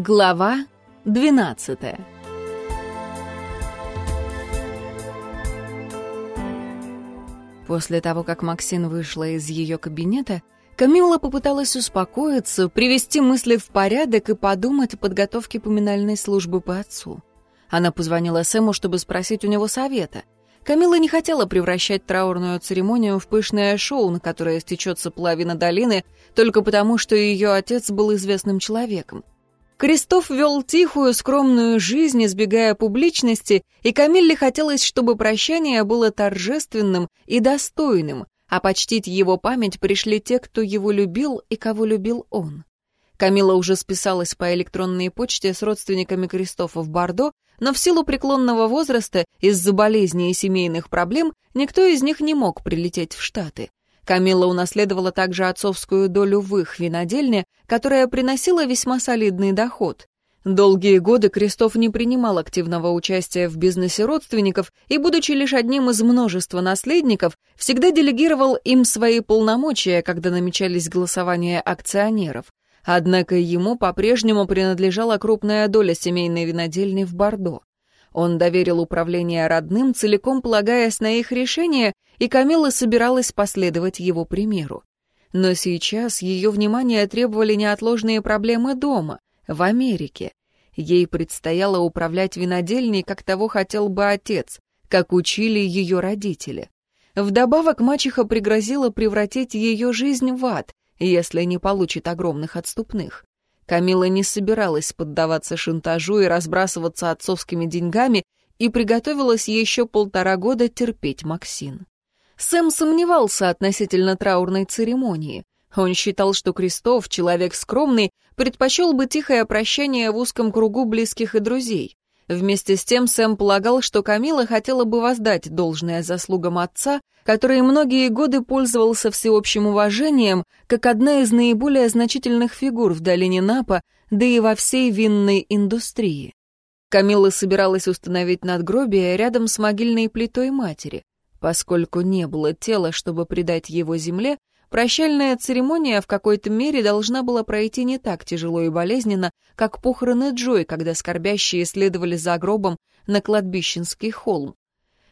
Глава 12 После того, как Максин вышла из ее кабинета, Камилла попыталась успокоиться, привести мысли в порядок и подумать о подготовке поминальной службы по отцу. Она позвонила Сэму, чтобы спросить у него совета. Камила не хотела превращать траурную церемонию в пышное шоу, на которое стечется половина долины, только потому, что ее отец был известным человеком. Крестов вел тихую, скромную жизнь, избегая публичности, и Камилле хотелось, чтобы прощание было торжественным и достойным, а почтить его память пришли те, кто его любил и кого любил он. Камила уже списалась по электронной почте с родственниками Кристофа в Бордо, но в силу преклонного возраста, из-за болезней и семейных проблем, никто из них не мог прилететь в Штаты. Камила унаследовала также отцовскую долю в их винодельне, которая приносила весьма солидный доход. Долгие годы Крестов не принимал активного участия в бизнесе родственников и, будучи лишь одним из множества наследников, всегда делегировал им свои полномочия, когда намечались голосования акционеров. Однако ему по-прежнему принадлежала крупная доля семейной винодельни в Бордо. Он доверил управление родным, целиком полагаясь на их решение, и Камила собиралась последовать его примеру. Но сейчас ее внимание требовали неотложные проблемы дома, в Америке. Ей предстояло управлять винодельней, как того хотел бы отец, как учили ее родители. Вдобавок мачеха пригрозила превратить ее жизнь в ад, если не получит огромных отступных. Камила не собиралась поддаваться шантажу и разбрасываться отцовскими деньгами и приготовилась еще полтора года терпеть Максин. Сэм сомневался относительно траурной церемонии. Он считал, что Крестов, человек скромный, предпочел бы тихое прощание в узком кругу близких и друзей. Вместе с тем Сэм полагал, что Камила хотела бы воздать должное заслугам отца, который многие годы пользовался всеобщим уважением, как одна из наиболее значительных фигур в долине Напа, да и во всей винной индустрии. Камила собиралась установить надгробие рядом с могильной плитой матери. Поскольку не было тела, чтобы предать его земле, Прощальная церемония в какой-то мере должна была пройти не так тяжело и болезненно, как похороны Джой, когда скорбящие следовали за гробом на кладбищенский холм.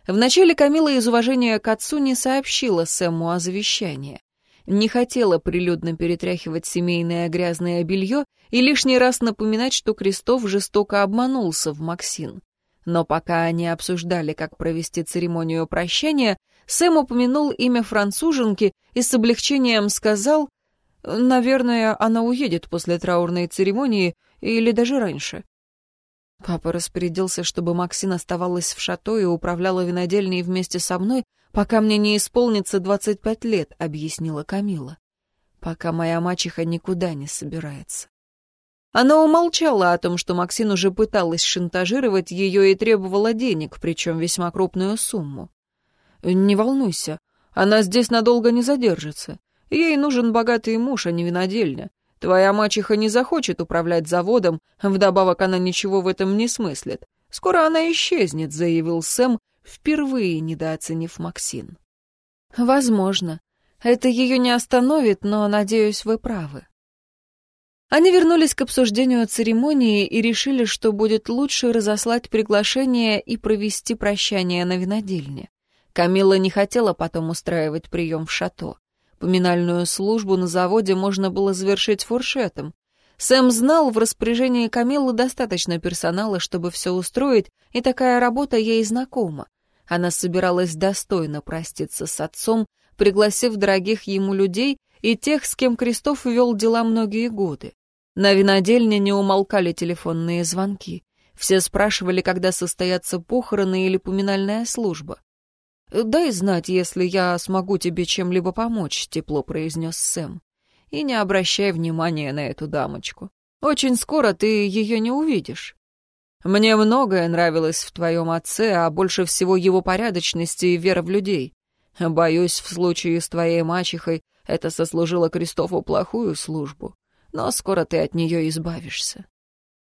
Вначале Камила из уважения к отцу не сообщила Сэму о завещании. Не хотела прилюдно перетряхивать семейное грязное белье и лишний раз напоминать, что Крестов жестоко обманулся в Максин. Но пока они обсуждали, как провести церемонию прощания, Сэм упомянул имя француженки и с облегчением сказал, «Наверное, она уедет после траурной церемонии или даже раньше». Папа распорядился, чтобы Максин оставалась в шато и управляла винодельней вместе со мной, пока мне не исполнится 25 лет, объяснила Камила. Пока моя мачеха никуда не собирается. Она умолчала о том, что Максин уже пыталась шантажировать ее и требовала денег, причем весьма крупную сумму. «Не волнуйся, она здесь надолго не задержится. Ей нужен богатый муж, а не винодельня. Твоя мачеха не захочет управлять заводом, вдобавок она ничего в этом не смыслит. Скоро она исчезнет», — заявил Сэм, впервые недооценив Максин. «Возможно. Это ее не остановит, но, надеюсь, вы правы». Они вернулись к обсуждению церемонии и решили, что будет лучше разослать приглашение и провести прощание на винодельне. Камила не хотела потом устраивать прием в шато. Поминальную службу на заводе можно было завершить фуршетом. Сэм знал, в распоряжении Камиллы достаточно персонала, чтобы все устроить, и такая работа ей знакома. Она собиралась достойно проститься с отцом, пригласив дорогих ему людей и тех, с кем Крестов вел дела многие годы. На винодельне не умолкали телефонные звонки. Все спрашивали, когда состоятся похороны или поминальная служба. «Дай знать, если я смогу тебе чем-либо помочь», — тепло произнес Сэм. «И не обращай внимания на эту дамочку. Очень скоро ты ее не увидишь. Мне многое нравилось в твоем отце, а больше всего его порядочности и вера в людей. Боюсь, в случае с твоей мачехой это сослужило Кристофу плохую службу, но скоро ты от нее избавишься».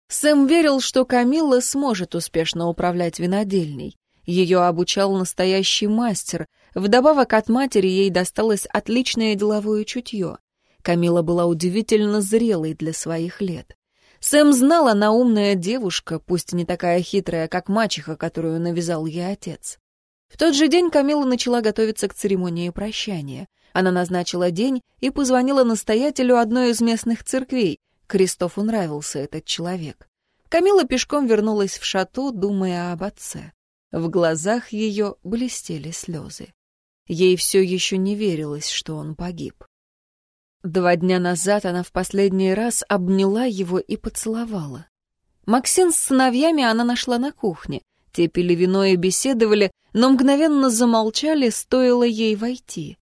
Сэм верил, что Камилла сможет успешно управлять винодельней. Ее обучал настоящий мастер. Вдобавок от матери ей досталось отличное деловое чутье. Камила была удивительно зрелой для своих лет. Сэм знал, она умная девушка, пусть не такая хитрая, как мачеха, которую навязал ей отец. В тот же день Камила начала готовиться к церемонии прощания. Она назначила день и позвонила настоятелю одной из местных церквей. Кристофу нравился этот человек. Камила пешком вернулась в шату, думая об отце. В глазах ее блестели слезы. Ей все еще не верилось, что он погиб. Два дня назад она в последний раз обняла его и поцеловала. Максин с сыновьями она нашла на кухне. Те пили вино и беседовали, но мгновенно замолчали, стоило ей войти.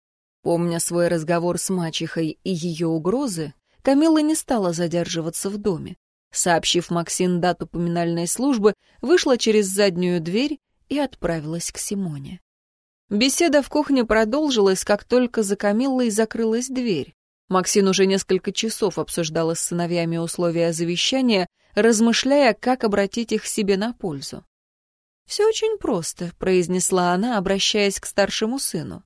Помня свой разговор с мачехой и ее угрозы, Камила не стала задерживаться в доме. Сообщив Максин дату поминальной службы, вышла через заднюю дверь и отправилась к Симоне. Беседа в кухне продолжилась, как только за Камиллой закрылась дверь. Максин уже несколько часов обсуждала с сыновьями условия завещания, размышляя, как обратить их себе на пользу. «Все очень просто», — произнесла она, обращаясь к старшему сыну.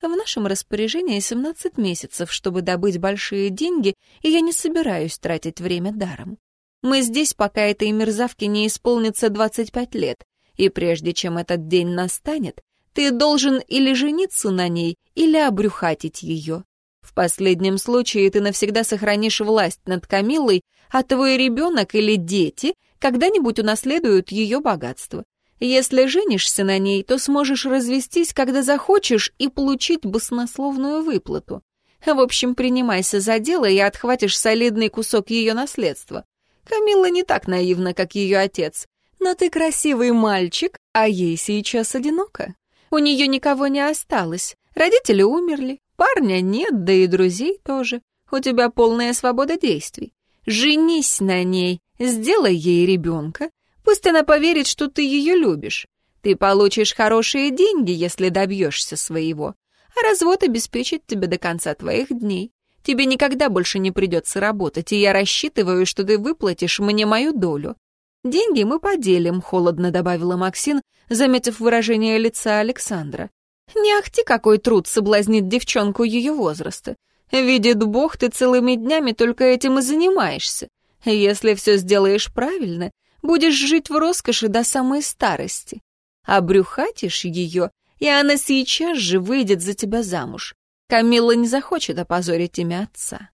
«В нашем распоряжении 17 месяцев, чтобы добыть большие деньги, и я не собираюсь тратить время даром. Мы здесь, пока этой мерзавке не исполнится 25 лет, и прежде чем этот день настанет, ты должен или жениться на ней, или обрюхатить ее. В последнем случае ты навсегда сохранишь власть над Камиллой, а твой ребенок или дети когда-нибудь унаследуют ее богатство. Если женишься на ней, то сможешь развестись, когда захочешь, и получить баснословную выплату. В общем, принимайся за дело и отхватишь солидный кусок ее наследства. Камилла не так наивна, как ее отец. Но ты красивый мальчик, а ей сейчас одиноко. У нее никого не осталось. Родители умерли, парня нет, да и друзей тоже. У тебя полная свобода действий. Женись на ней, сделай ей ребенка, Пусть она поверит, что ты ее любишь. Ты получишь хорошие деньги, если добьешься своего. А развод обеспечит тебя до конца твоих дней. Тебе никогда больше не придется работать, и я рассчитываю, что ты выплатишь мне мою долю. Деньги мы поделим», — холодно добавила Максин, заметив выражение лица Александра. «Не ахти, какой труд соблазнит девчонку ее возраста. Видит Бог, ты целыми днями только этим и занимаешься. Если все сделаешь правильно, Будешь жить в роскоши до самой старости. Обрюхатишь ее, и она сейчас же выйдет за тебя замуж. Камилла не захочет опозорить имя отца.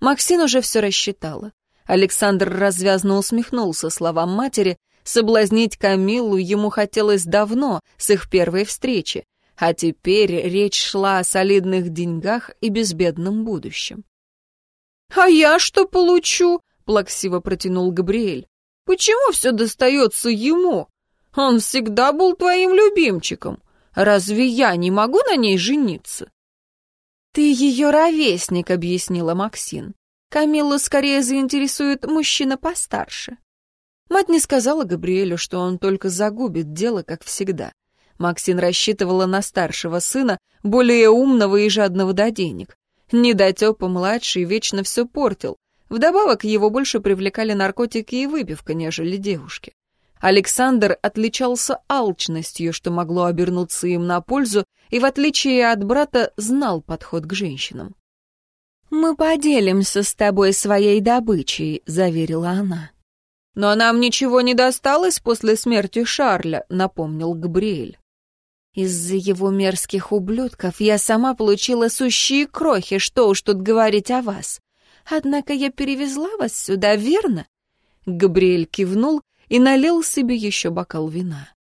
Максин уже все рассчитала. Александр развязно усмехнулся словам матери. Соблазнить Камиллу ему хотелось давно, с их первой встречи. А теперь речь шла о солидных деньгах и безбедном будущем. «А я что получу?» — плаксиво протянул Габриэль. Почему все достается ему? Он всегда был твоим любимчиком. Разве я не могу на ней жениться?» «Ты ее ровесник», — объяснила Максин. «Камиллу скорее заинтересует мужчина постарше». Мать не сказала Габриэлю, что он только загубит дело, как всегда. Максин рассчитывала на старшего сына, более умного и жадного до денег. Недотепа-младший вечно все портил, Вдобавок его больше привлекали наркотики и выпивка, нежели девушки. Александр отличался алчностью, что могло обернуться им на пользу, и, в отличие от брата, знал подход к женщинам. «Мы поделимся с тобой своей добычей», — заверила она. «Но нам ничего не досталось после смерти Шарля», — напомнил Габриэль. «Из-за его мерзких ублюдков я сама получила сущие крохи, что уж тут говорить о вас. Однако я перевезла вас сюда, верно?» Габриэль кивнул и налил себе еще бокал вина.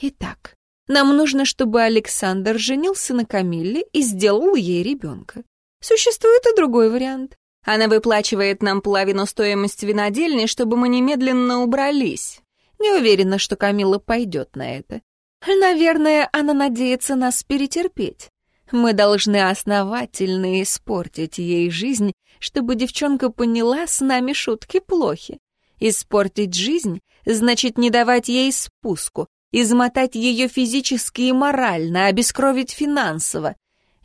«Итак, нам нужно, чтобы Александр женился на Камилле и сделал ей ребенка. Существует и другой вариант. Она выплачивает нам половину стоимости винодельни, чтобы мы немедленно убрались. Не уверена, что Камилла пойдет на это. Наверное, она надеется нас перетерпеть. Мы должны основательно испортить ей жизнь, чтобы девчонка поняла, с нами шутки плохи. Испортить жизнь значит не давать ей спуску, измотать ее физически и морально, обескровить финансово.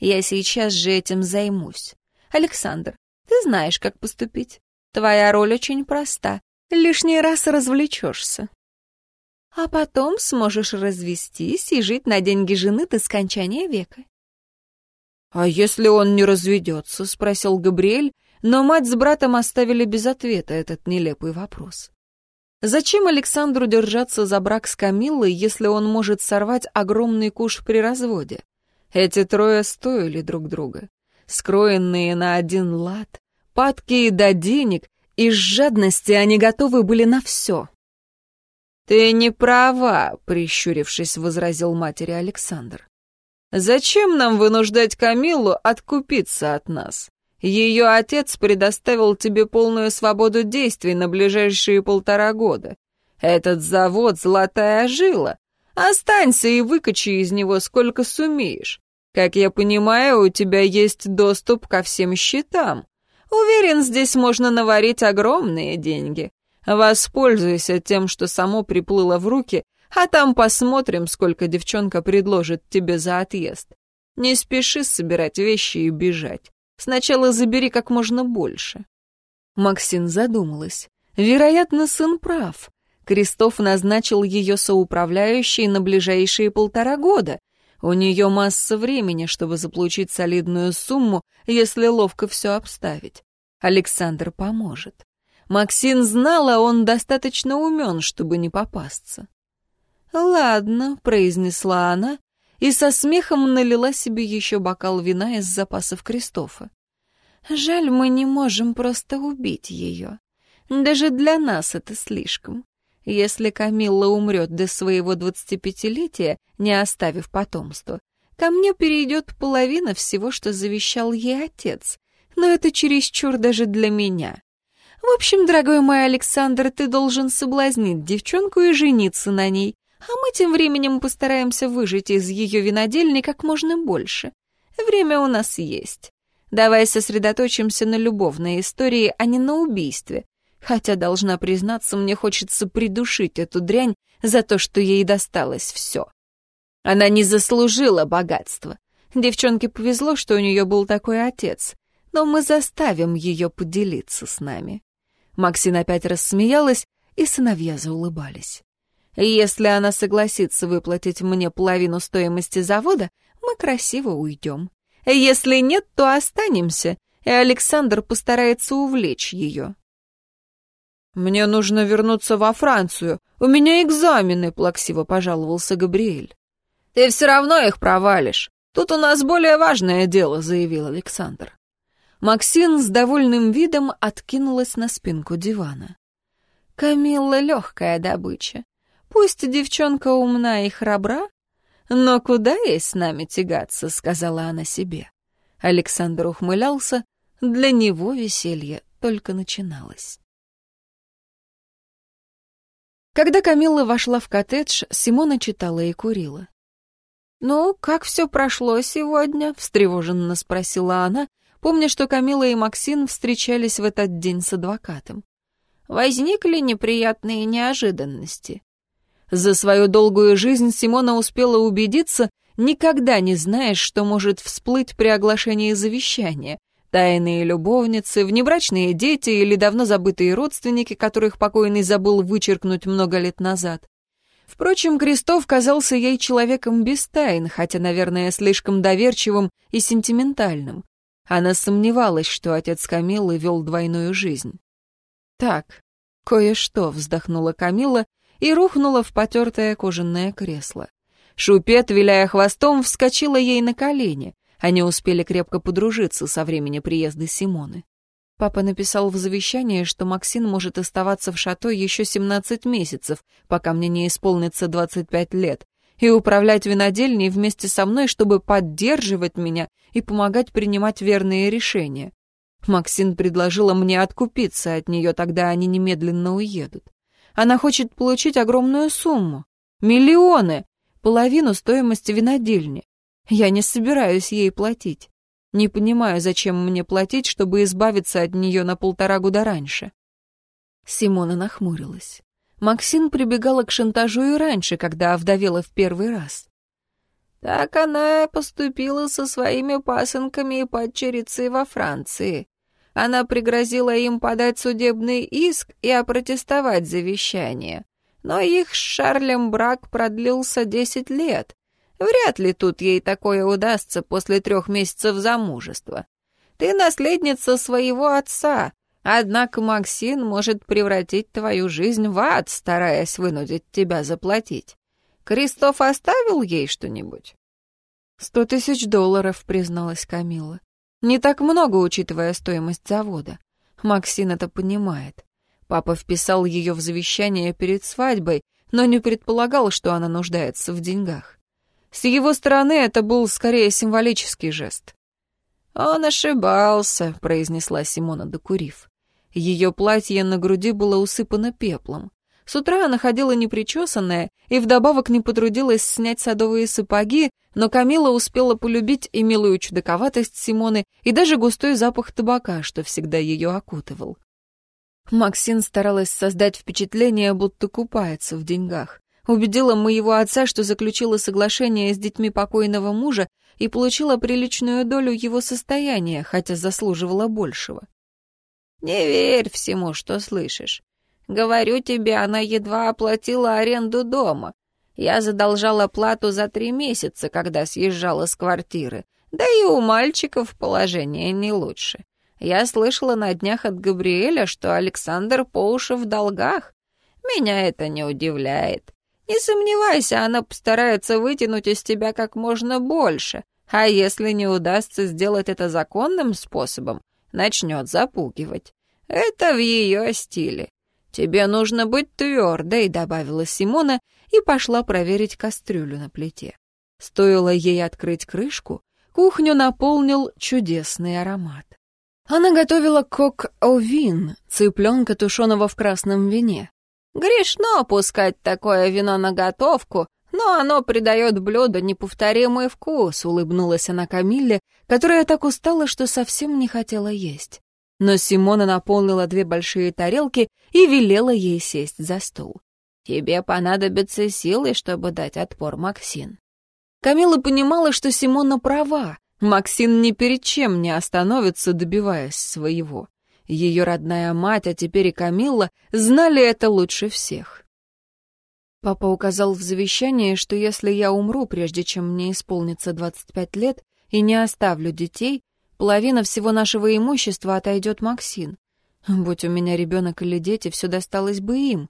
Я сейчас же этим займусь. Александр, ты знаешь, как поступить. Твоя роль очень проста. Лишний раз развлечешься. А потом сможешь развестись и жить на деньги жены до скончания века. «А если он не разведется?» — спросил Габриэль, но мать с братом оставили без ответа этот нелепый вопрос. Зачем Александру держаться за брак с Камиллой, если он может сорвать огромный куш при разводе? Эти трое стоили друг друга. Скроенные на один лад, падкие до денег, из жадности они готовы были на все. «Ты не права», — прищурившись, возразил матери Александр. «Зачем нам вынуждать Камилу откупиться от нас? Ее отец предоставил тебе полную свободу действий на ближайшие полтора года. Этот завод — золотая жила. Останься и выкачи из него сколько сумеешь. Как я понимаю, у тебя есть доступ ко всем счетам. Уверен, здесь можно наварить огромные деньги. Воспользуйся тем, что само приплыло в руки, а там посмотрим, сколько девчонка предложит тебе за отъезд. Не спеши собирать вещи и бежать. Сначала забери как можно больше». Максин задумалась. Вероятно, сын прав. Крестов назначил ее соуправляющей на ближайшие полтора года. У нее масса времени, чтобы заполучить солидную сумму, если ловко все обставить. Александр поможет. Максин знала, он достаточно умен, чтобы не попасться. «Ладно», — произнесла она, и со смехом налила себе еще бокал вина из запасов Кристофа. «Жаль, мы не можем просто убить ее. Даже для нас это слишком. Если Камилла умрет до своего двадцатипятилетия, не оставив потомства, ко мне перейдет половина всего, что завещал ей отец. Но это чересчур даже для меня. В общем, дорогой мой Александр, ты должен соблазнить девчонку и жениться на ней, а мы тем временем постараемся выжить из ее винодельни как можно больше. Время у нас есть. Давай сосредоточимся на любовной истории, а не на убийстве. Хотя, должна признаться, мне хочется придушить эту дрянь за то, что ей досталось все. Она не заслужила богатства. Девчонке повезло, что у нее был такой отец, но мы заставим ее поделиться с нами. Максин опять рассмеялась, и сыновья заулыбались. Если она согласится выплатить мне половину стоимости завода, мы красиво уйдем. Если нет, то останемся, и Александр постарается увлечь ее. «Мне нужно вернуться во Францию. У меня экзамены», — плаксиво пожаловался Габриэль. «Ты все равно их провалишь. Тут у нас более важное дело», — заявил Александр. Максин с довольным видом откинулась на спинку дивана. «Камилла легкая добыча. Пусть девчонка умна и храбра, но куда ей с нами тягаться», — сказала она себе. Александр ухмылялся, для него веселье только начиналось. Когда Камилла вошла в коттедж, Симона читала и курила. «Ну, как все прошло сегодня?» — встревоженно спросила она, помня, что Камила и Максим встречались в этот день с адвокатом. Возникли неприятные неожиданности. За свою долгую жизнь Симона успела убедиться, никогда не знаешь, что может всплыть при оглашении завещания. Тайные любовницы, внебрачные дети или давно забытые родственники, которых покойный забыл вычеркнуть много лет назад. Впрочем, Крестов казался ей человеком без тайн, хотя, наверное, слишком доверчивым и сентиментальным. Она сомневалась, что отец Камилы вел двойную жизнь. «Так, кое-что», — вздохнула Камила и рухнула в потертое кожаное кресло. Шупет, виляя хвостом, вскочила ей на колени. Они успели крепко подружиться со времени приезда Симоны. Папа написал в завещании, что Максин может оставаться в шато еще 17 месяцев, пока мне не исполнится 25 лет, и управлять винодельней вместе со мной, чтобы поддерживать меня и помогать принимать верные решения. Максин предложила мне откупиться от нее, тогда они немедленно уедут. Она хочет получить огромную сумму. Миллионы! Половину стоимости винодельни. Я не собираюсь ей платить. Не понимаю, зачем мне платить, чтобы избавиться от нее на полтора года раньше. Симона нахмурилась. Максин прибегала к шантажу и раньше, когда овдовела в первый раз. Так она поступила со своими пасынками и падчерицей во Франции. Она пригрозила им подать судебный иск и опротестовать завещание. Но их с Шарлем брак продлился десять лет. Вряд ли тут ей такое удастся после трех месяцев замужества. Ты наследница своего отца, однако Максин может превратить твою жизнь в ад, стараясь вынудить тебя заплатить. Кристоф оставил ей что-нибудь?» «Сто тысяч долларов», — призналась Камила. «Не так много, учитывая стоимость завода. Максин это понимает. Папа вписал ее в завещание перед свадьбой, но не предполагал, что она нуждается в деньгах. С его стороны это был скорее символический жест. «Он ошибался», — произнесла Симона, докурив. Ее платье на груди было усыпано пеплом. С утра она ходила непричесанная и вдобавок не потрудилась снять садовые сапоги, но Камила успела полюбить и милую чудаковатость Симоны, и даже густой запах табака, что всегда ее окутывал. Максин старалась создать впечатление, будто купается в деньгах. Убедила моего отца, что заключила соглашение с детьми покойного мужа и получила приличную долю его состояния, хотя заслуживала большего. «Не верь всему, что слышишь. Говорю тебе, она едва оплатила аренду дома. Я задолжала плату за три месяца, когда съезжала с квартиры. Да и у мальчиков положение не лучше. Я слышала на днях от Габриэля, что Александр по уши в долгах. Меня это не удивляет. Не сомневайся, она постарается вытянуть из тебя как можно больше. А если не удастся сделать это законным способом, начнет запугивать. Это в ее стиле. «Тебе нужно быть твердой», — добавила Симона и пошла проверить кастрюлю на плите. Стоило ей открыть крышку, кухню наполнил чудесный аромат. Она готовила кок-овин, цыпленка, тушеного в красном вине. Грешно пускать такое вино на готовку, но оно придает блюду неповторимый вкус, улыбнулась она Камилле, которая так устала, что совсем не хотела есть но Симона наполнила две большие тарелки и велела ей сесть за стол. «Тебе понадобятся силы, чтобы дать отпор, Максин». Камила понимала, что Симона права. Максин ни перед чем не остановится, добиваясь своего. Ее родная мать, а теперь и Камилла, знали это лучше всех. Папа указал в завещании, что если я умру, прежде чем мне исполнится 25 лет, и не оставлю детей, Половина всего нашего имущества отойдет Максин. Будь у меня ребенок или дети, все досталось бы им.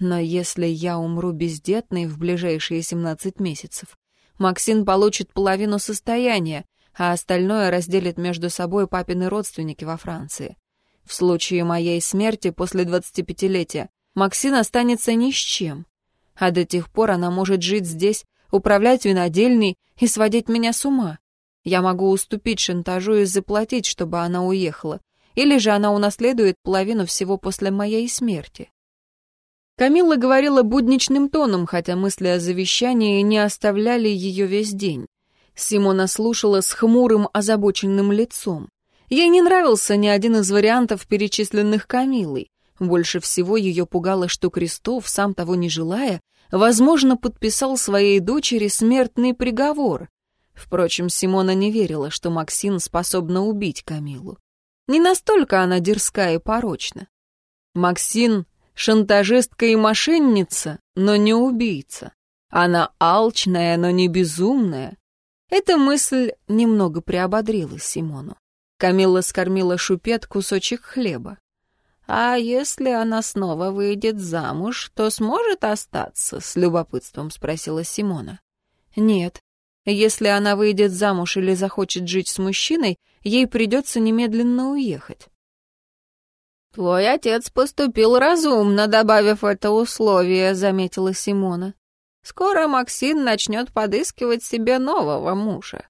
Но если я умру бездетной в ближайшие 17 месяцев, Максин получит половину состояния, а остальное разделит между собой папины родственники во Франции. В случае моей смерти после 25-летия Максин останется ни с чем. А до тех пор она может жить здесь, управлять винодельней и сводить меня с ума. Я могу уступить шантажу и заплатить, чтобы она уехала, или же она унаследует половину всего после моей смерти. Камилла говорила будничным тоном, хотя мысли о завещании не оставляли ее весь день. Симона слушала с хмурым, озабоченным лицом. Ей не нравился ни один из вариантов, перечисленных Камиллой. Больше всего ее пугало, что Крестов, сам того не желая, возможно, подписал своей дочери смертный приговор. Впрочем, Симона не верила, что Максин способна убить Камилу. Не настолько она дерзка и порочна. Максин — шантажистка и мошенница, но не убийца. Она алчная, но не безумная. Эта мысль немного приободрила Симону. Камила скормила шупет кусочек хлеба. «А если она снова выйдет замуж, то сможет остаться?» — с любопытством спросила Симона. «Нет, если она выйдет замуж или захочет жить с мужчиной, ей придется немедленно уехать. «Твой отец поступил разумно, добавив это условие», — заметила Симона. «Скоро Максим начнет подыскивать себе нового мужа».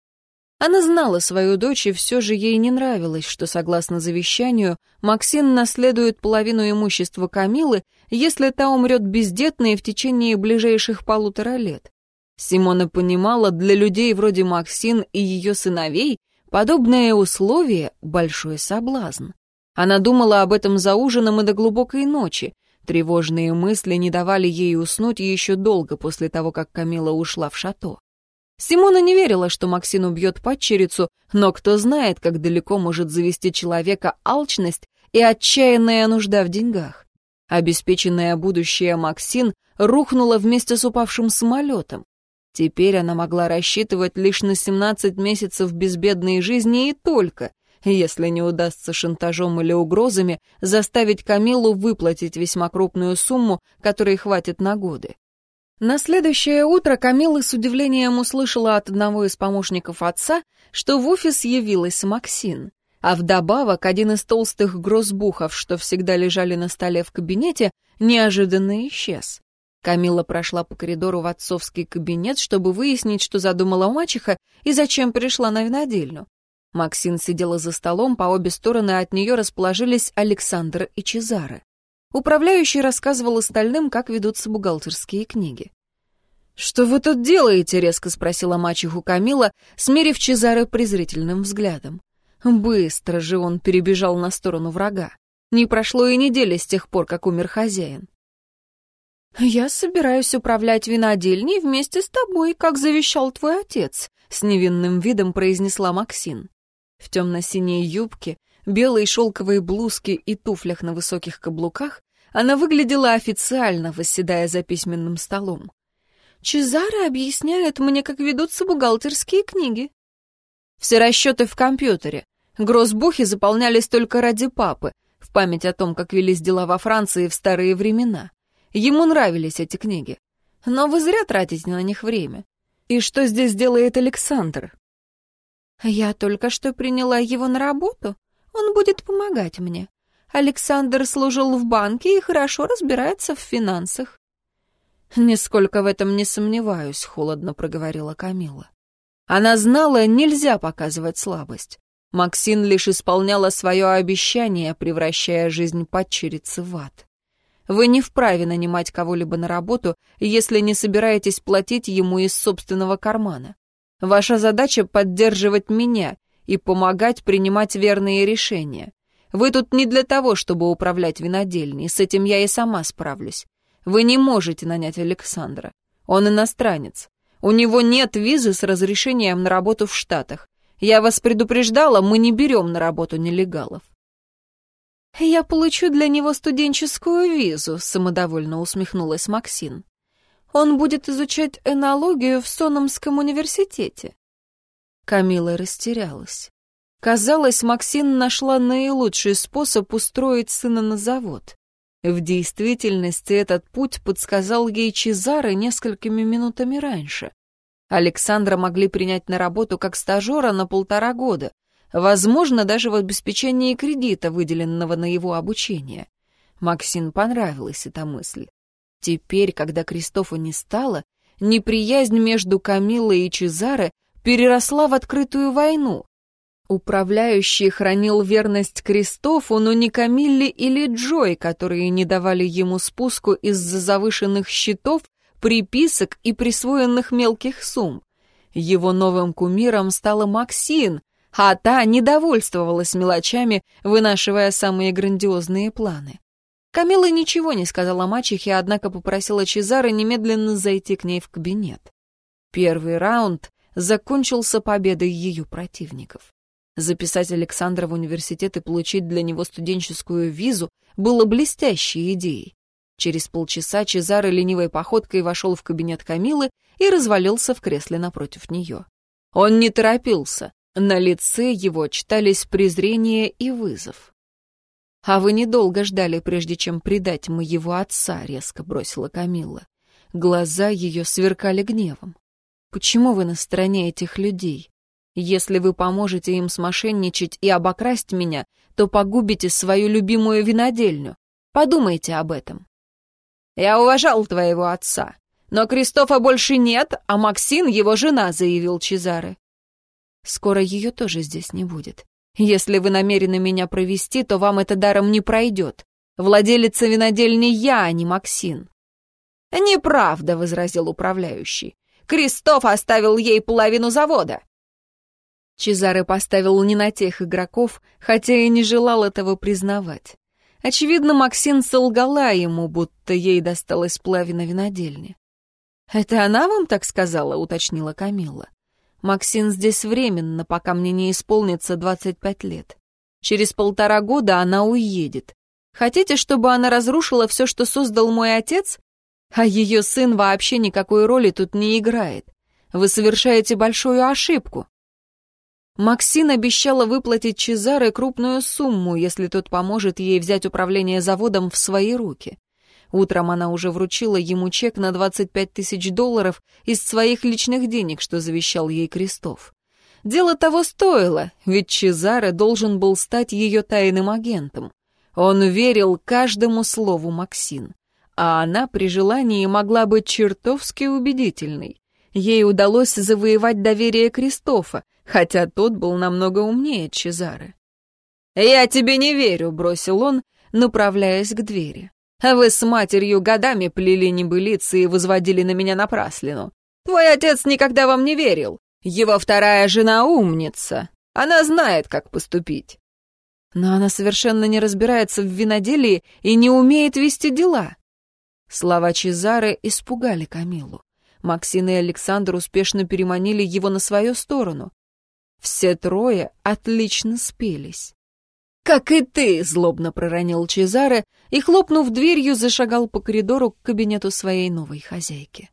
Она знала свою дочь, и все же ей не нравилось, что, согласно завещанию, Максим наследует половину имущества Камилы, если та умрет бездетной в течение ближайших полутора лет. Симона понимала, для людей вроде Максин и ее сыновей подобное условие — большой соблазн. Она думала об этом за ужином и до глубокой ночи. Тревожные мысли не давали ей уснуть еще долго после того, как Камила ушла в шато. Симона не верила, что Максин убьет падчерицу, но кто знает, как далеко может завести человека алчность и отчаянная нужда в деньгах. Обеспеченное будущее Максин рухнуло вместе с упавшим самолетом. Теперь она могла рассчитывать лишь на 17 месяцев безбедной жизни и только. если не удастся шантажом или угрозами заставить Камилу выплатить весьма крупную сумму, которой хватит на годы. На следующее утро Камила с удивлением услышала от одного из помощников отца, что в офис явилась Максин. А вдобавок один из толстых грозбухов, что всегда лежали на столе в кабинете, неожиданно исчез. Камила прошла по коридору в отцовский кабинет, чтобы выяснить, что задумала мачеха и зачем пришла на винодельню. Максин сидела за столом, по обе стороны от нее расположились Александр и Чезаре. Управляющий рассказывал остальным, как ведутся бухгалтерские книги. «Что вы тут делаете?» — резко спросила мачеху Камила, смерив Чезаре презрительным взглядом. Быстро же он перебежал на сторону врага. Не прошло и недели с тех пор, как умер хозяин. «Я собираюсь управлять винодельней вместе с тобой, как завещал твой отец», — с невинным видом произнесла Максин. В темно-синей юбке, белой шелковой блузке и туфлях на высоких каблуках она выглядела официально, восседая за письменным столом. «Чезаро объясняет мне, как ведутся бухгалтерские книги». «Все расчеты в компьютере. Гроссбухи заполнялись только ради папы, в память о том, как велись дела во Франции в старые времена. Ему нравились эти книги. Но вы зря тратите на них время. И что здесь делает Александр? Я только что приняла его на работу. Он будет помогать мне. Александр служил в банке и хорошо разбирается в финансах. «Нисколько в этом не сомневаюсь», — холодно проговорила Камила. Она знала, нельзя показывать слабость. Максин лишь исполняла свое обещание, превращая жизнь падчерицы в ад. Вы не вправе нанимать кого-либо на работу, если не собираетесь платить ему из собственного кармана. Ваша задача — поддерживать меня и помогать принимать верные решения. Вы тут не для того, чтобы управлять винодельней, с этим я и сама справлюсь. Вы не можете нанять Александра. Он иностранец. У него нет визы с разрешением на работу в Штатах. Я вас предупреждала, мы не берем на работу нелегалов. «Я получу для него студенческую визу», — самодовольно усмехнулась Максин. «Он будет изучать энологию в Сономском университете». Камила растерялась. Казалось, Максин нашла наилучший способ устроить сына на завод. В действительности этот путь подсказал ей Чезаре несколькими минутами раньше. Александра могли принять на работу как стажера на полтора года, Возможно, даже в обеспечении кредита, выделенного на его обучение. Максин понравилась эта мысль. Теперь, когда Кристофа не стало, неприязнь между Камиллой и Чезаре переросла в открытую войну. Управляющий хранил верность Кристофу, но не Камилле или Джой, которые не давали ему спуску из-за завышенных счетов, приписок и присвоенных мелких сумм. Его новым кумиром стала Максин, а та недовольствовалась мелочами, вынашивая самые грандиозные планы. Камила ничего не сказала мачехе, однако попросила Чезаро немедленно зайти к ней в кабинет. Первый раунд закончился победой ее противников. Записать Александра в университет и получить для него студенческую визу было блестящей идеей. Через полчаса Чезаро ленивой походкой вошел в кабинет Камилы и развалился в кресле напротив нее. Он не торопился, на лице его читались презрение и вызов. «А вы недолго ждали, прежде чем предать моего отца», — резко бросила Камилла. Глаза ее сверкали гневом. «Почему вы на стороне этих людей? Если вы поможете им смошенничать и обокрасть меня, то погубите свою любимую винодельню. Подумайте об этом». «Я уважал твоего отца, но Кристофа больше нет, а Максин его жена», — заявил Чезаре. Скоро ее тоже здесь не будет. Если вы намерены меня провести, то вам это даром не пройдет. Владелица винодельни я, а не Максин». «Неправда», — возразил управляющий. «Кристоф оставил ей половину завода». Чезаре поставил не на тех игроков, хотя и не желал этого признавать. Очевидно, Максин солгала ему, будто ей досталась половина винодельни. «Это она вам так сказала?» — уточнила Камилла. Максин здесь временно, пока мне не исполнится 25 лет. Через полтора года она уедет. Хотите, чтобы она разрушила все, что создал мой отец? А ее сын вообще никакой роли тут не играет. Вы совершаете большую ошибку. Максин обещала выплатить Чезаре крупную сумму, если тот поможет ей взять управление заводом в свои руки. Утром она уже вручила ему чек на 25 тысяч долларов из своих личных денег, что завещал ей Крестов. Дело того стоило, ведь Чезаре должен был стать ее тайным агентом. Он верил каждому слову Максин, а она при желании могла быть чертовски убедительной. Ей удалось завоевать доверие Кристофа, хотя тот был намного умнее Чезары. «Я тебе не верю», — бросил он, направляясь к двери. «А вы с матерью годами плели небылицы и возводили на меня напраслину. Твой отец никогда вам не верил. Его вторая жена умница. Она знает, как поступить». Но она совершенно не разбирается в виноделии и не умеет вести дела. Слова Чезары испугали Камилу. Максим и Александр успешно переманили его на свою сторону. Все трое отлично спелись. «Как и ты!» — злобно проронил Чезаре и, хлопнув дверью, зашагал по коридору к кабинету своей новой хозяйки.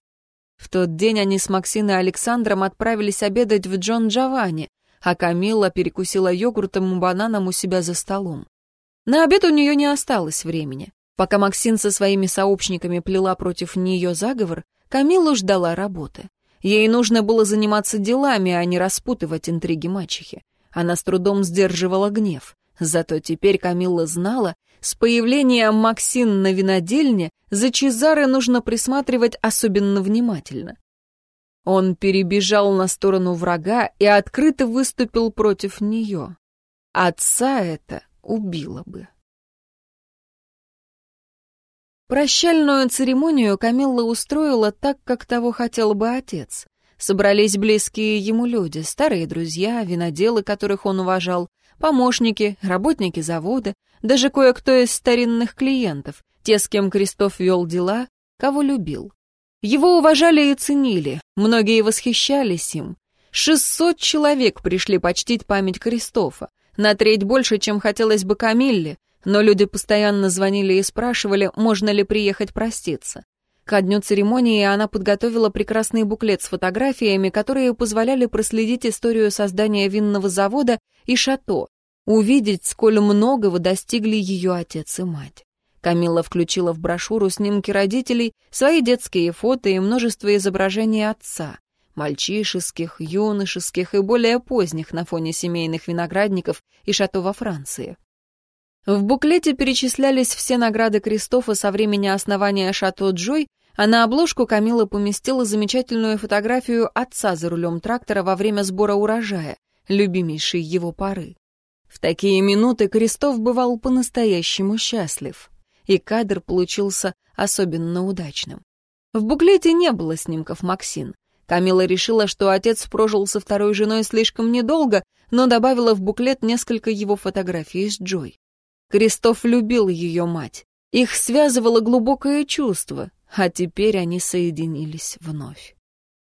В тот день они с Максиной и Александром отправились обедать в Джон Джованни, а Камилла перекусила йогуртом и бананом у себя за столом. На обед у нее не осталось времени. Пока Максин со своими сообщниками плела против нее заговор, Камилла ждала работы. Ей нужно было заниматься делами, а не распутывать интриги мачехи. Она с трудом сдерживала гнев. Зато теперь Камилла знала, с появлением Максин на винодельне за Чезаре нужно присматривать особенно внимательно. Он перебежал на сторону врага и открыто выступил против нее. Отца это убило бы. Прощальную церемонию Камилла устроила так, как того хотел бы отец. Собрались близкие ему люди, старые друзья, виноделы, которых он уважал, помощники, работники завода, даже кое-кто из старинных клиентов, те, с кем Крестов вел дела, кого любил. Его уважали и ценили, многие восхищались им. Шестьсот человек пришли почтить память Кристофа, на треть больше, чем хотелось бы Камилле, но люди постоянно звонили и спрашивали, можно ли приехать проститься. Ко дню церемонии она подготовила прекрасный буклет с фотографиями, которые позволяли проследить историю создания винного завода и шато, увидеть, сколь многого достигли ее отец и мать. Камила включила в брошюру снимки родителей, свои детские фото и множество изображений отца, мальчишеских, юношеских и более поздних на фоне семейных виноградников и шато во Франции. В буклете перечислялись все награды Кристофа со времени основания Шато Джой, а на обложку Камила поместила замечательную фотографию отца за рулем трактора во время сбора урожая, любимейшей его поры. В такие минуты Крестов бывал по-настоящему счастлив, и кадр получился особенно удачным. В буклете не было снимков Максин. Камила решила, что отец прожил со второй женой слишком недолго, но добавила в буклет несколько его фотографий с Джой. Крестов любил ее мать. Их связывало глубокое чувство, а теперь они соединились вновь.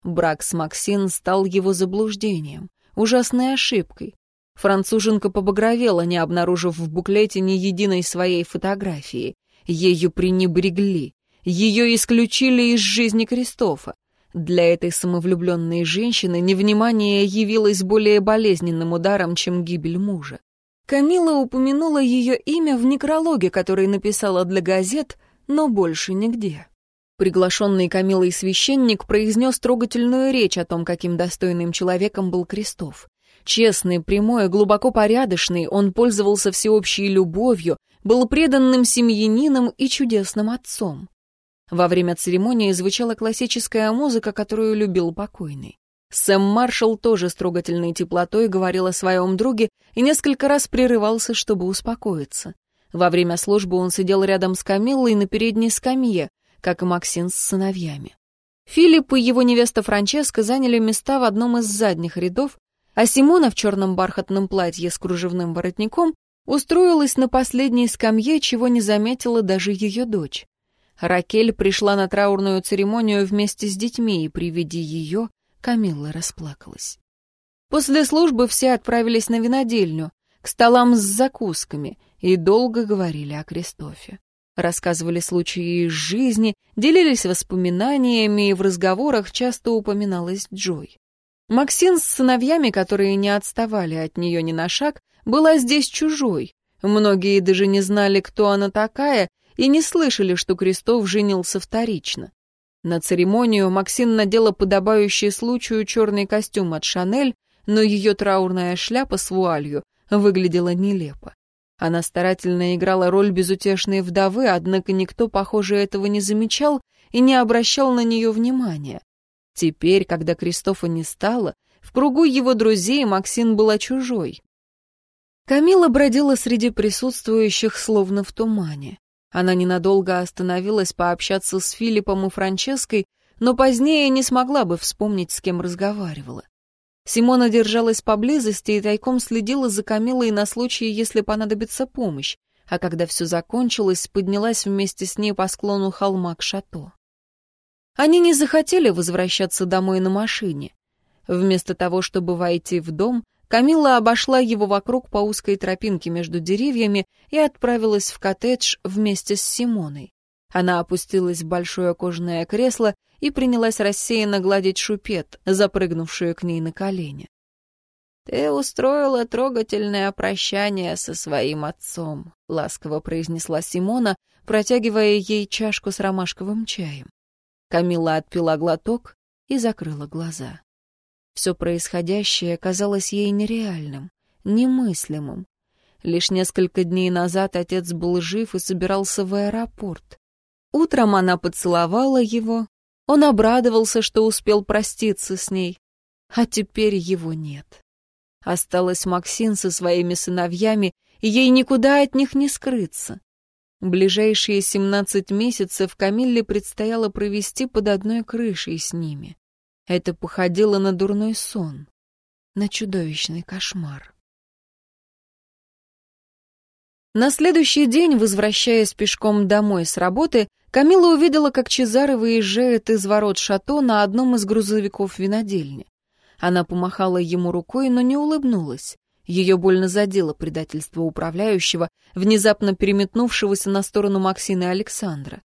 Брак с Максин стал его заблуждением, ужасной ошибкой. Француженка побагровела, не обнаружив в буклете ни единой своей фотографии. Ею пренебрегли. Ее исключили из жизни Кристофа. Для этой самовлюбленной женщины невнимание явилось более болезненным ударом, чем гибель мужа. Камила упомянула ее имя в некрологе, который написала для газет, но больше нигде. Приглашенный Камилой священник произнес трогательную речь о том, каким достойным человеком был Крестов. Честный, прямой, глубоко порядочный, он пользовался всеобщей любовью, был преданным семьянином и чудесным отцом. Во время церемонии звучала классическая музыка, которую любил покойный. Сэм Маршалл тоже с трогательной теплотой говорил о своем друге и несколько раз прерывался, чтобы успокоиться. Во время службы он сидел рядом с Камиллой на передней скамье, как и Максин с сыновьями. Филипп и его невеста Франческа заняли места в одном из задних рядов, а Симона в черном бархатном платье с кружевным воротником устроилась на последней скамье, чего не заметила даже ее дочь. Ракель пришла на траурную церемонию вместе с детьми, и при виде ее Камилла расплакалась. После службы все отправились на винодельню, к столам с закусками, и долго говорили о Кристофе. Рассказывали случаи из жизни, делились воспоминаниями, и в разговорах часто упоминалась Джой. Максин с сыновьями, которые не отставали от нее ни на шаг, была здесь чужой. Многие даже не знали, кто она такая, и не слышали, что Крестов женился вторично. На церемонию Максин надела подобающий случаю черный костюм от Шанель, но ее траурная шляпа с вуалью выглядела нелепо. Она старательно играла роль безутешной вдовы, однако никто, похоже, этого не замечал и не обращал на нее внимания. Теперь, когда Кристофа не стало, в кругу его друзей Максин была чужой. Камила бродила среди присутствующих, словно в тумане. Она ненадолго остановилась пообщаться с Филиппом и Франческой, но позднее не смогла бы вспомнить, с кем разговаривала. Симона держалась поблизости и тайком следила за Камилой на случай, если понадобится помощь, а когда все закончилось, поднялась вместе с ней по склону холма к шато. Они не захотели возвращаться домой на машине. Вместо того, чтобы войти в дом, Камила обошла его вокруг по узкой тропинке между деревьями и отправилась в коттедж вместе с Симоной. Она опустилась в большое кожаное кресло и принялась рассеянно гладить шупет, запрыгнувшую к ней на колени. «Ты устроила трогательное прощание со своим отцом», — ласково произнесла Симона, протягивая ей чашку с ромашковым чаем. Камила отпила глоток и закрыла глаза. Все происходящее казалось ей нереальным, немыслимым. Лишь несколько дней назад отец был жив и собирался в аэропорт. Утром она поцеловала его, он обрадовался, что успел проститься с ней, а теперь его нет. Осталась Максин со своими сыновьями, и ей никуда от них не скрыться. Ближайшие семнадцать месяцев Камилле предстояло провести под одной крышей с ними. Это походило на дурной сон, на чудовищный кошмар. На следующий день, возвращаясь пешком домой с работы, Камила увидела, как Чезаре выезжает из ворот шато на одном из грузовиков винодельни. Она помахала ему рукой, но не улыбнулась. Ее больно задело предательство управляющего, внезапно переметнувшегося на сторону Максины Александра.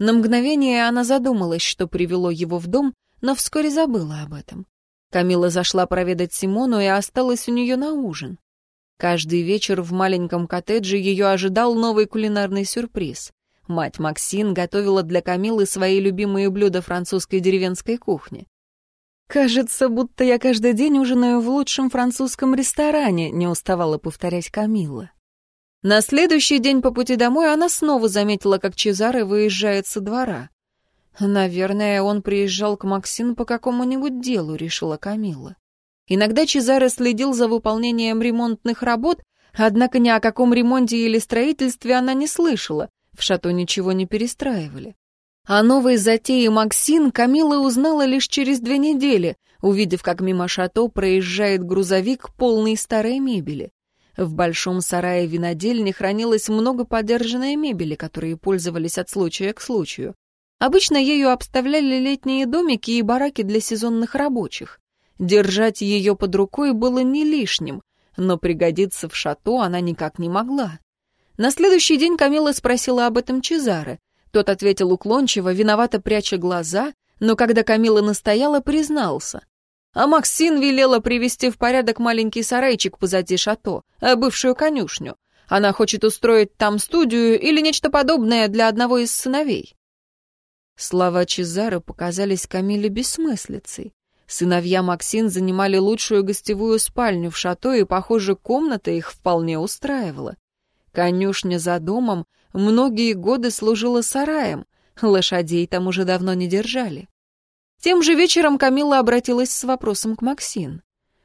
На мгновение она задумалась, что привело его в дом, но вскоре забыла об этом. Камила зашла проведать Симону и осталась у нее на ужин. Каждый вечер в маленьком коттедже ее ожидал новый кулинарный сюрприз. Мать Максин готовила для Камилы свои любимые блюда французской деревенской кухни. «Кажется, будто я каждый день ужинаю в лучшем французском ресторане», — не уставала повторять Камилла. На следующий день по пути домой она снова заметила, как Чезаре выезжает со двора. «Наверное, он приезжал к Максин по какому-нибудь делу», — решила Камилла. Иногда Чезаре следил за выполнением ремонтных работ, однако ни о каком ремонте или строительстве она не слышала, в шато ничего не перестраивали. О новой затее Максин Камила узнала лишь через две недели, увидев, как мимо шато проезжает грузовик, полный старой мебели. В большом сарае винодельни хранилось много подержанной мебели, которые пользовались от случая к случаю. Обычно ею обставляли летние домики и бараки для сезонных рабочих. Держать ее под рукой было не лишним, но пригодиться в шато она никак не могла. На следующий день Камила спросила об этом Чезаре. Тот ответил уклончиво, виновато пряча глаза, но когда Камила настояла, признался. А Максин велела привести в порядок маленький сарайчик позади шато, э, бывшую конюшню. Она хочет устроить там студию или нечто подобное для одного из сыновей. Слова Чезаро показались Камиле бессмыслицей. Сыновья Максин занимали лучшую гостевую спальню в шато, и, похоже, комната их вполне устраивала. Конюшня за домом многие годы служила сараем, лошадей там уже давно не держали. Тем же вечером Камила обратилась с вопросом к Максин.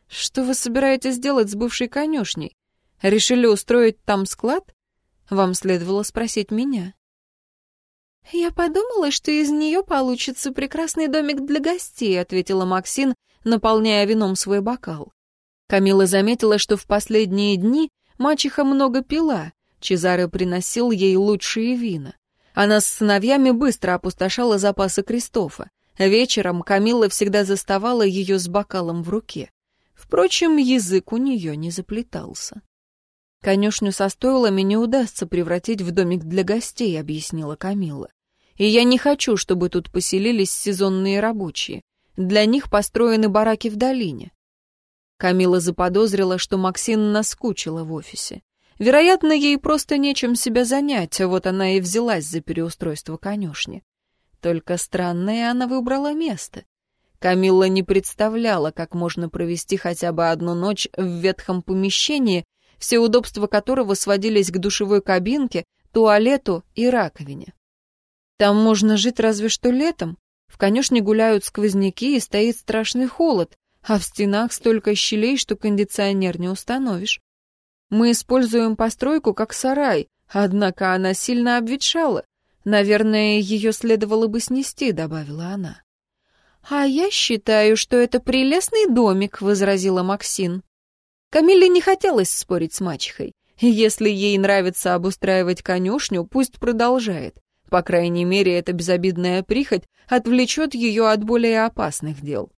«Что вы собираетесь делать с бывшей конюшней? Решили устроить там склад? Вам следовало спросить меня». «Я подумала, что из нее получится прекрасный домик для гостей», ответила Максин, наполняя вином свой бокал. Камила заметила, что в последние дни мачеха много пила, Чезаре приносил ей лучшие вина. Она с сыновьями быстро опустошала запасы Кристофа. Вечером Камила всегда заставала ее с бокалом в руке. Впрочем, язык у нее не заплетался. «Конюшню со стойлами не удастся превратить в домик для гостей», — объяснила Камила. «И я не хочу, чтобы тут поселились сезонные рабочие. Для них построены бараки в долине. Камила заподозрила, что Максин наскучила в офисе. Вероятно, ей просто нечем себя занять, вот она и взялась за переустройство конюшни. Только странное она выбрала место. Камилла не представляла, как можно провести хотя бы одну ночь в ветхом помещении, все удобства которого сводились к душевой кабинке, туалету и раковине. Там можно жить разве что летом. В конюшне гуляют сквозняки и стоит страшный холод, а в стенах столько щелей, что кондиционер не установишь. Мы используем постройку как сарай, однако она сильно обветшала. Наверное, ее следовало бы снести, добавила она. «А я считаю, что это прелестный домик», — возразила Максин. Камилле не хотелось спорить с мачехой. Если ей нравится обустраивать конюшню, пусть продолжает. По крайней мере, эта безобидная прихоть отвлечет ее от более опасных дел.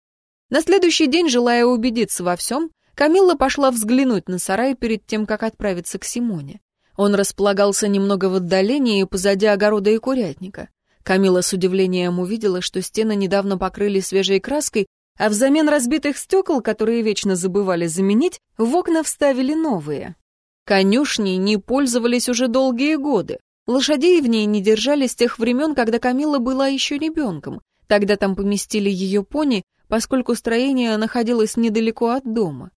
На следующий день, желая убедиться во всем, Камилла пошла взглянуть на сарай перед тем, как отправиться к Симоне. Он располагался немного в отдалении, позади огорода и курятника. Камила с удивлением увидела, что стены недавно покрыли свежей краской, а взамен разбитых стекол, которые вечно забывали заменить, в окна вставили новые. Конюшни не пользовались уже долгие годы. Лошадей в ней не держали с тех времен, когда Камила была еще ребенком. Тогда там поместили ее пони, поскольку строение находилось недалеко от дома.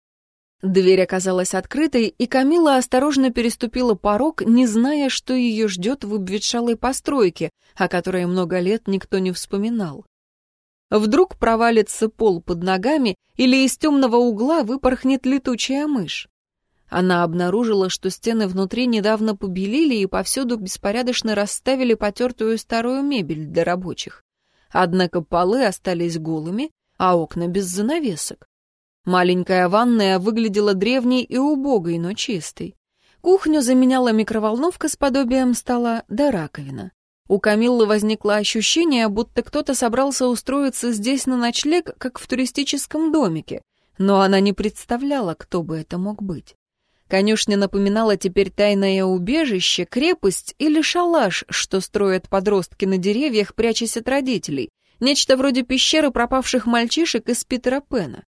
Дверь оказалась открытой, и Камила осторожно переступила порог, не зная, что ее ждет в обветшалой постройке, о которой много лет никто не вспоминал. Вдруг провалится пол под ногами или из темного угла выпорхнет летучая мышь. Она обнаружила, что стены внутри недавно побелили и повсюду беспорядочно расставили потертую старую мебель для рабочих. Однако полы остались голыми, а окна без занавесок. Маленькая ванная выглядела древней и убогой, но чистой. Кухню заменяла микроволновка с подобием стола да раковина. У Камиллы возникло ощущение, будто кто-то собрался устроиться здесь на ночлег, как в туристическом домике, но она не представляла, кто бы это мог быть. Конюшня напоминала теперь тайное убежище, крепость или шалаш, что строят подростки на деревьях, прячась от родителей. Нечто вроде пещеры пропавших мальчишек из Питера Пена.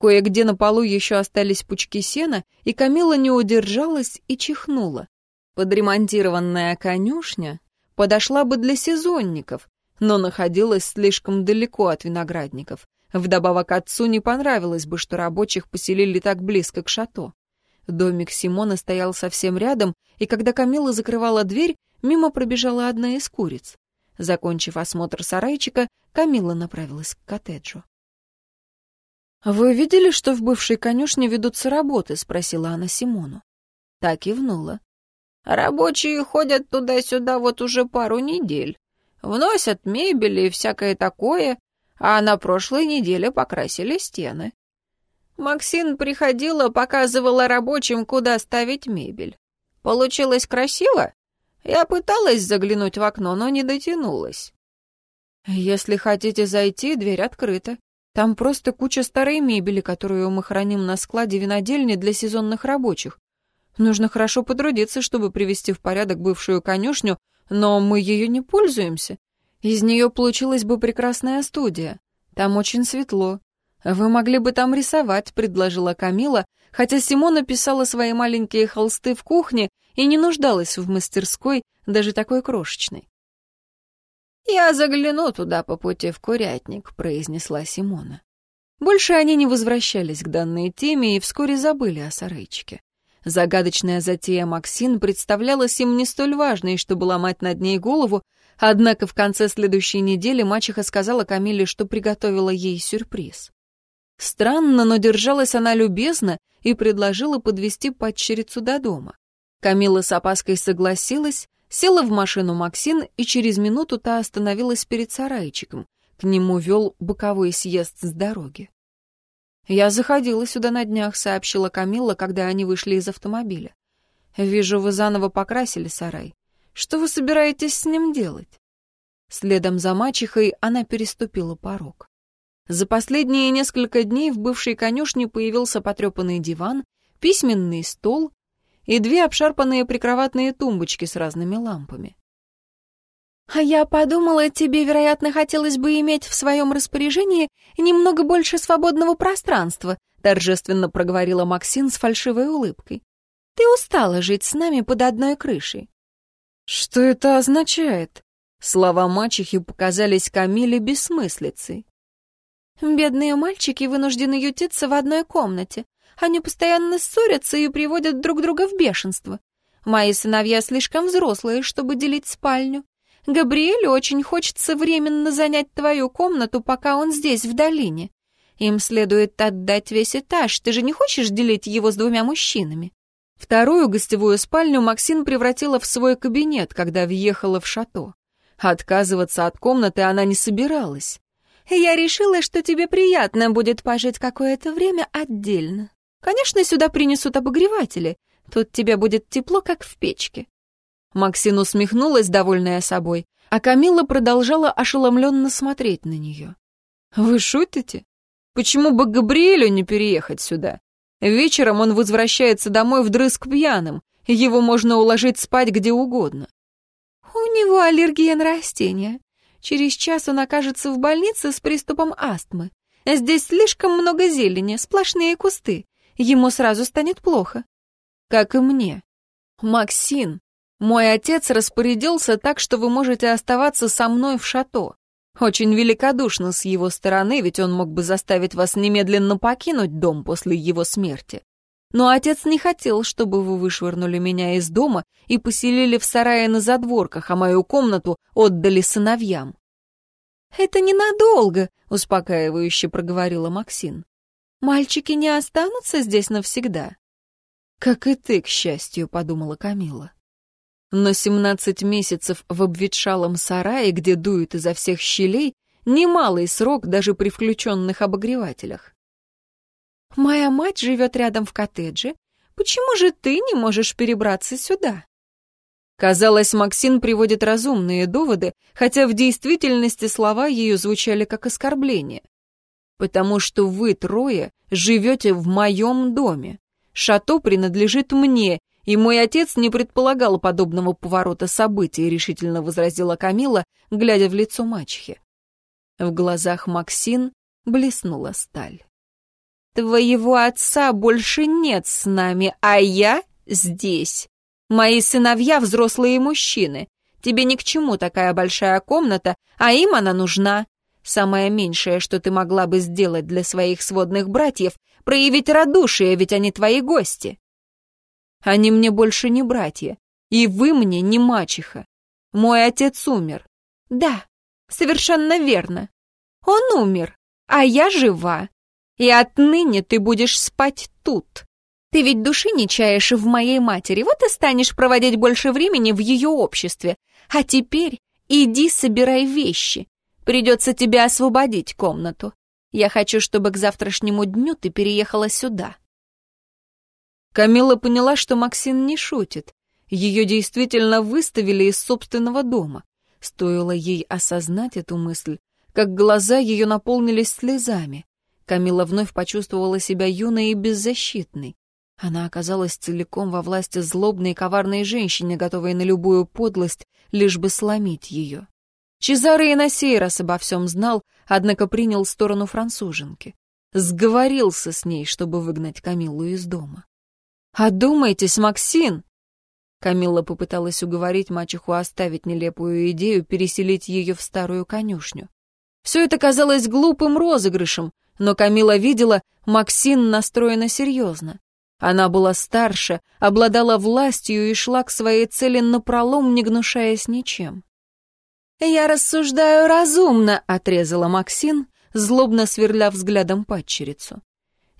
Кое-где на полу еще остались пучки сена, и Камила не удержалась и чихнула. Подремонтированная конюшня подошла бы для сезонников, но находилась слишком далеко от виноградников. Вдобавок отцу не понравилось бы, что рабочих поселили так близко к шато. Домик Симона стоял совсем рядом, и когда Камила закрывала дверь, мимо пробежала одна из куриц. Закончив осмотр сарайчика, Камила направилась к коттеджу. «Вы видели, что в бывшей конюшне ведутся работы?» — спросила она Симону. Так и внула. «Рабочие ходят туда-сюда вот уже пару недель. Вносят мебель и всякое такое, а на прошлой неделе покрасили стены. Максин приходила, показывала рабочим, куда ставить мебель. Получилось красиво? Я пыталась заглянуть в окно, но не дотянулась». «Если хотите зайти, дверь открыта», там просто куча старой мебели, которую мы храним на складе винодельни для сезонных рабочих. Нужно хорошо потрудиться, чтобы привести в порядок бывшую конюшню, но мы ее не пользуемся. Из нее получилась бы прекрасная студия. Там очень светло. Вы могли бы там рисовать, предложила Камила, хотя Симона писала свои маленькие холсты в кухне и не нуждалась в мастерской, даже такой крошечной. «Я загляну туда по пути в курятник», — произнесла Симона. Больше они не возвращались к данной теме и вскоре забыли о сарайчике. Загадочная затея Максин представлялась им не столь важной, чтобы ломать над ней голову, однако в конце следующей недели мачеха сказала Камиле, что приготовила ей сюрприз. Странно, но держалась она любезно и предложила подвести падчерицу до дома. Камила с опаской согласилась, Села в машину Максин, и через минуту та остановилась перед сарайчиком. К нему вел боковой съезд с дороги. «Я заходила сюда на днях», — сообщила Камилла, когда они вышли из автомобиля. «Вижу, вы заново покрасили сарай. Что вы собираетесь с ним делать?» Следом за мачехой она переступила порог. За последние несколько дней в бывшей конюшне появился потрепанный диван, письменный стол и две обшарпанные прикроватные тумбочки с разными лампами. А я подумала, тебе, вероятно, хотелось бы иметь в своем распоряжении немного больше свободного пространства, торжественно проговорила Максин с фальшивой улыбкой. Ты устала жить с нами под одной крышей. Что это означает? Слова мачехи показались Камиле бессмыслицей. Бедные мальчики вынуждены ютиться в одной комнате. Они постоянно ссорятся и приводят друг друга в бешенство. Мои сыновья слишком взрослые, чтобы делить спальню. Габриэлю очень хочется временно занять твою комнату, пока он здесь, в долине. Им следует отдать весь этаж, ты же не хочешь делить его с двумя мужчинами?» Вторую гостевую спальню Максин превратила в свой кабинет, когда въехала в шато. Отказываться от комнаты она не собиралась. «Я решила, что тебе приятно будет пожить какое-то время отдельно. Конечно, сюда принесут обогреватели. Тут тебе будет тепло, как в печке. Максин усмехнулась, довольная собой, а Камила продолжала ошеломленно смотреть на нее. «Вы шутите? Почему бы Габриэлю не переехать сюда? Вечером он возвращается домой вдрызг пьяным, его можно уложить спать где угодно». «У него аллергия на растения. Через час он окажется в больнице с приступом астмы. Здесь слишком много зелени, сплошные кусты. Ему сразу станет плохо». «Как и мне. Максин, мой отец распорядился так, что вы можете оставаться со мной в шато. Очень великодушно с его стороны, ведь он мог бы заставить вас немедленно покинуть дом после его смерти. Но отец не хотел, чтобы вы вышвырнули меня из дома и поселили в сарае на задворках, а мою комнату отдали сыновьям. «Это ненадолго», — успокаивающе проговорила Максин. «Мальчики не останутся здесь навсегда». «Как и ты, к счастью», — подумала Камила. Но семнадцать месяцев в обветшалом сарае, где дует изо всех щелей, немалый срок даже при включенных обогревателях. «Моя мать живет рядом в коттедже. Почему же ты не можешь перебраться сюда?» Казалось, Максин приводит разумные доводы, хотя в действительности слова ее звучали как оскорбление. «Потому что вы трое живете в моем доме. Шато принадлежит мне, и мой отец не предполагал подобного поворота событий, решительно возразила Камила, глядя в лицо мачехи. В глазах Максин блеснула сталь. «Твоего отца больше нет с нами, а я здесь. Мои сыновья — взрослые мужчины. Тебе ни к чему такая большая комната, а им она нужна. Самое меньшее, что ты могла бы сделать для своих сводных братьев, проявить радушие, ведь они твои гости. Они мне больше не братья, и вы мне не мачеха. Мой отец умер. Да, совершенно верно. Он умер, а я жива. И отныне ты будешь спать тут. Ты ведь души не чаешь в моей матери, вот и станешь проводить больше времени в ее обществе. А теперь иди собирай вещи. Придется тебе освободить комнату. Я хочу, чтобы к завтрашнему дню ты переехала сюда. Камила поняла, что Максин не шутит. Ее действительно выставили из собственного дома. Стоило ей осознать эту мысль, как глаза ее наполнились слезами. Камила вновь почувствовала себя юной и беззащитной. Она оказалась целиком во власти злобной и коварной женщины, готовой на любую подлость, лишь бы сломить ее. Чезаре и на сей раз обо всем знал, однако принял сторону француженки. Сговорился с ней, чтобы выгнать Камилу из дома. «Одумайтесь, Максин!» Камилла попыталась уговорить мачеху оставить нелепую идею переселить ее в старую конюшню. Все это казалось глупым розыгрышем, но Камила видела, Максин настроена серьезно. Она была старше, обладала властью и шла к своей цели напролом, не гнушаясь ничем. «Я рассуждаю разумно», — отрезала Максин, злобно сверля взглядом падчерицу.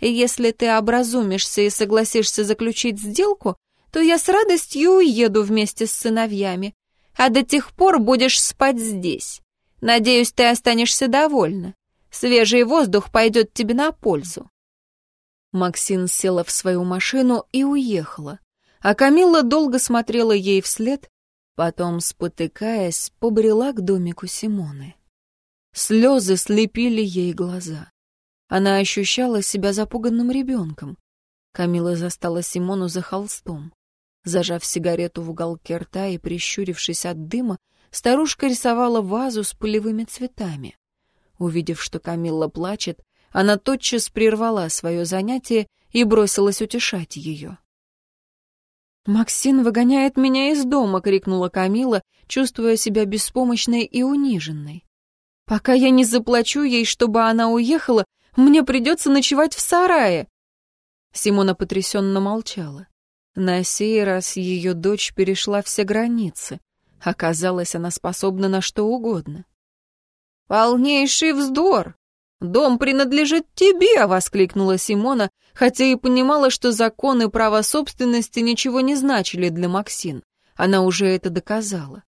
Если ты образумишься и согласишься заключить сделку, то я с радостью уеду вместе с сыновьями, а до тех пор будешь спать здесь. Надеюсь, ты останешься довольна. Свежий воздух пойдет тебе на пользу». Максин села в свою машину и уехала, а Камилла долго смотрела ей вслед, потом, спотыкаясь, побрела к домику Симоны. Слезы слепили ей глаза. Она ощущала себя запуганным ребенком. Камила застала Симону за холстом. Зажав сигарету в уголке рта и прищурившись от дыма, старушка рисовала вазу с полевыми цветами. Увидев, что Камилла плачет, она тотчас прервала свое занятие и бросилась утешать ее. «Максин выгоняет меня из дома!» — крикнула Камила, чувствуя себя беспомощной и униженной. «Пока я не заплачу ей, чтобы она уехала, мне придется ночевать в сарае!» Симона потрясенно молчала. На сей раз ее дочь перешла все границы. Оказалось, она способна на что угодно. «Полнейший вздор! Дом принадлежит тебе!» — воскликнула Симона, хотя и понимала, что законы права собственности ничего не значили для Максин. Она уже это доказала.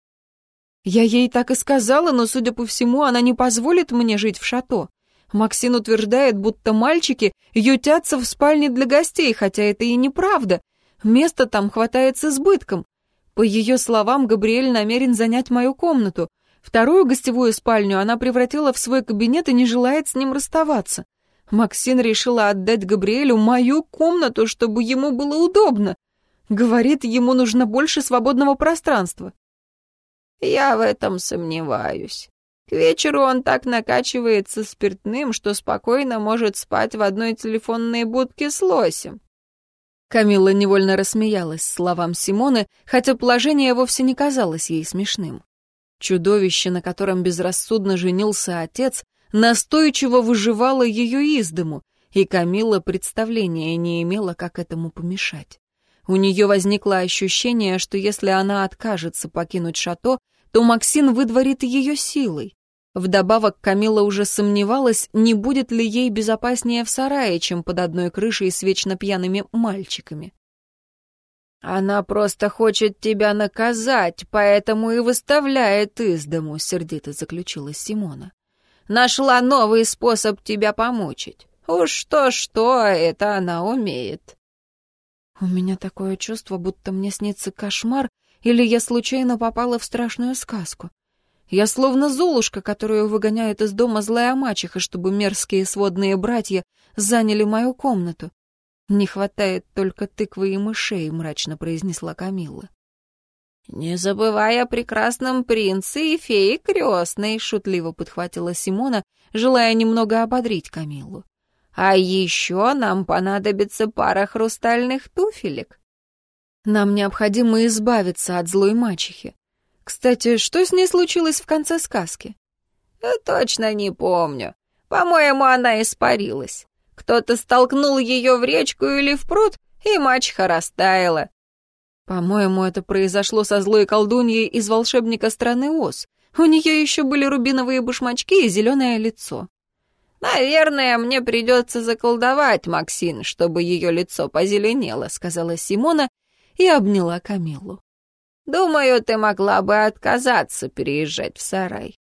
«Я ей так и сказала, но, судя по всему, она не позволит мне жить в шато. Максин утверждает, будто мальчики ютятся в спальне для гостей, хотя это и неправда. Места там хватает с избытком. По ее словам, Габриэль намерен занять мою комнату. Вторую гостевую спальню она превратила в свой кабинет и не желает с ним расставаться. Максин решила отдать Габриэлю мою комнату, чтобы ему было удобно. Говорит, ему нужно больше свободного пространства. Я в этом сомневаюсь. К вечеру он так накачивается спиртным, что спокойно может спать в одной телефонной будке с лосем. Камилла невольно рассмеялась словам Симоны, хотя положение вовсе не казалось ей смешным. Чудовище, на котором безрассудно женился отец, настойчиво выживало ее из дому, и Камилла представления не имела, как этому помешать. У нее возникло ощущение, что если она откажется покинуть шато, то Максин выдворит ее силой. Вдобавок Камила уже сомневалась, не будет ли ей безопаснее в сарае, чем под одной крышей с вечно пьяными мальчиками. «Она просто хочет тебя наказать, поэтому и выставляет из дому», — сердито заключила Симона. «Нашла новый способ тебя помучить. Уж что-что, это она умеет». «У меня такое чувство, будто мне снится кошмар, или я случайно попала в страшную сказку. Я словно золушка, которую выгоняет из дома злая мачеха, чтобы мерзкие сводные братья заняли мою комнату. «Не хватает только тыквы и мышей», — мрачно произнесла Камилла. «Не забывай о прекрасном принце и фее крестной», — шутливо подхватила Симона, желая немного ободрить Камиллу. «А еще нам понадобится пара хрустальных туфелек». «Нам необходимо избавиться от злой мачехи. Кстати, что с ней случилось в конце сказки?» «Точно не помню. По-моему, она испарилась. Кто-то столкнул ее в речку или в пруд, и мачеха растаяла. По-моему, это произошло со злой колдуньей из волшебника страны Оз. У нее еще были рубиновые башмачки и зеленое лицо. «Наверное, мне придется заколдовать Максин, чтобы ее лицо позеленело», — сказала Симона и обняла Камилу. «Думаю, ты могла бы отказаться переезжать в сарай».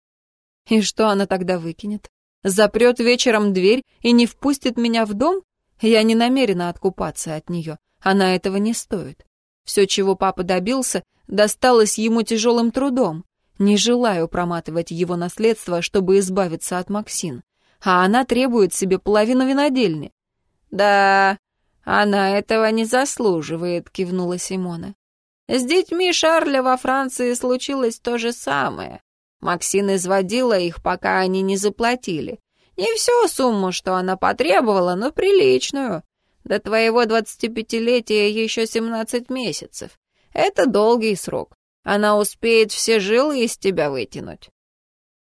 «И что она тогда выкинет?» запрет вечером дверь и не впустит меня в дом? Я не намерена откупаться от нее, она этого не стоит. Все, чего папа добился, досталось ему тяжелым трудом. Не желаю проматывать его наследство, чтобы избавиться от Максин. А она требует себе половину винодельни. «Да, она этого не заслуживает», — кивнула Симона. «С детьми Шарля во Франции случилось то же самое. Максин изводила их, пока они не заплатили. Не всю сумму, что она потребовала, но приличную. До твоего двадцатипятилетия еще семнадцать месяцев. Это долгий срок. Она успеет все жилы из тебя вытянуть.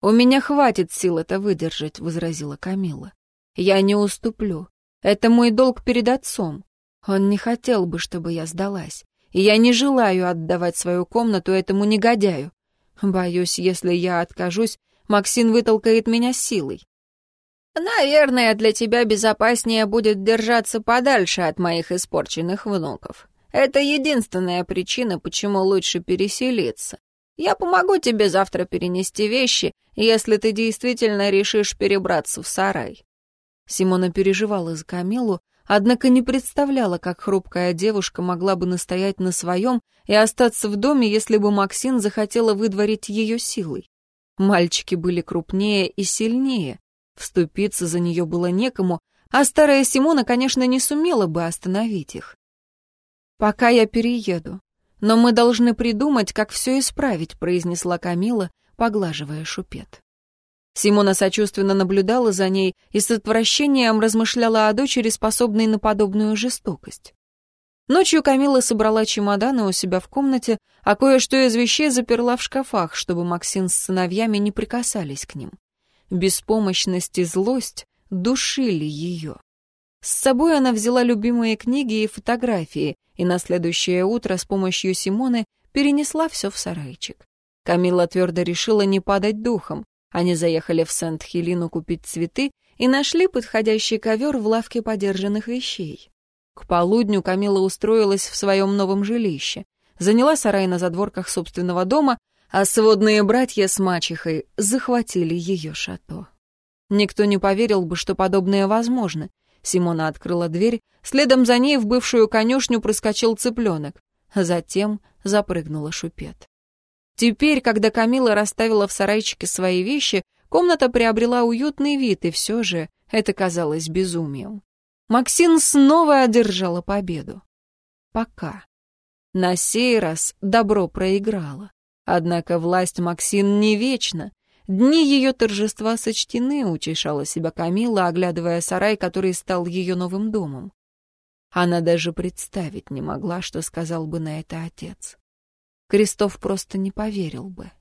«У меня хватит сил это выдержать», — возразила Камила. «Я не уступлю. Это мой долг перед отцом. Он не хотел бы, чтобы я сдалась. Я не желаю отдавать свою комнату этому негодяю. Боюсь, если я откажусь, Максин вытолкает меня силой. Наверное, для тебя безопаснее будет держаться подальше от моих испорченных внуков. Это единственная причина, почему лучше переселиться. Я помогу тебе завтра перенести вещи, если ты действительно решишь перебраться в сарай». Симона переживала за Камилу, однако не представляла, как хрупкая девушка могла бы настоять на своем и остаться в доме, если бы Максин захотела выдворить ее силой. Мальчики были крупнее и сильнее, вступиться за нее было некому, а старая Симона, конечно, не сумела бы остановить их. «Пока я перееду. Но мы должны придумать, как все исправить», — произнесла Камила, поглаживая шупет. Симона сочувственно наблюдала за ней и с отвращением размышляла о дочери, способной на подобную жестокость. Ночью Камила собрала чемоданы у себя в комнате, а кое-что из вещей заперла в шкафах, чтобы Максим с сыновьями не прикасались к ним. Беспомощность и злость душили ее. С собой она взяла любимые книги и фотографии, и на следующее утро с помощью Симоны перенесла все в сарайчик. Камила твердо решила не падать духом. Они заехали в Сент-Хелину купить цветы и нашли подходящий ковер в лавке подержанных вещей. К полудню Камила устроилась в своем новом жилище, заняла сарай на задворках собственного дома, а сводные братья с мачехой захватили ее шато. Никто не поверил бы, что подобное возможно. Симона открыла дверь, следом за ней в бывшую конюшню проскочил цыпленок, затем запрыгнула шупет. Теперь, когда Камила расставила в сарайчике свои вещи, комната приобрела уютный вид, и все же это казалось безумием. Максин снова одержала победу. Пока. На сей раз добро проиграло. Однако власть Максин не вечна. Дни ее торжества сочтены, утешала себя Камила, оглядывая сарай, который стал ее новым домом. Она даже представить не могла, что сказал бы на это отец. Крестов просто не поверил бы.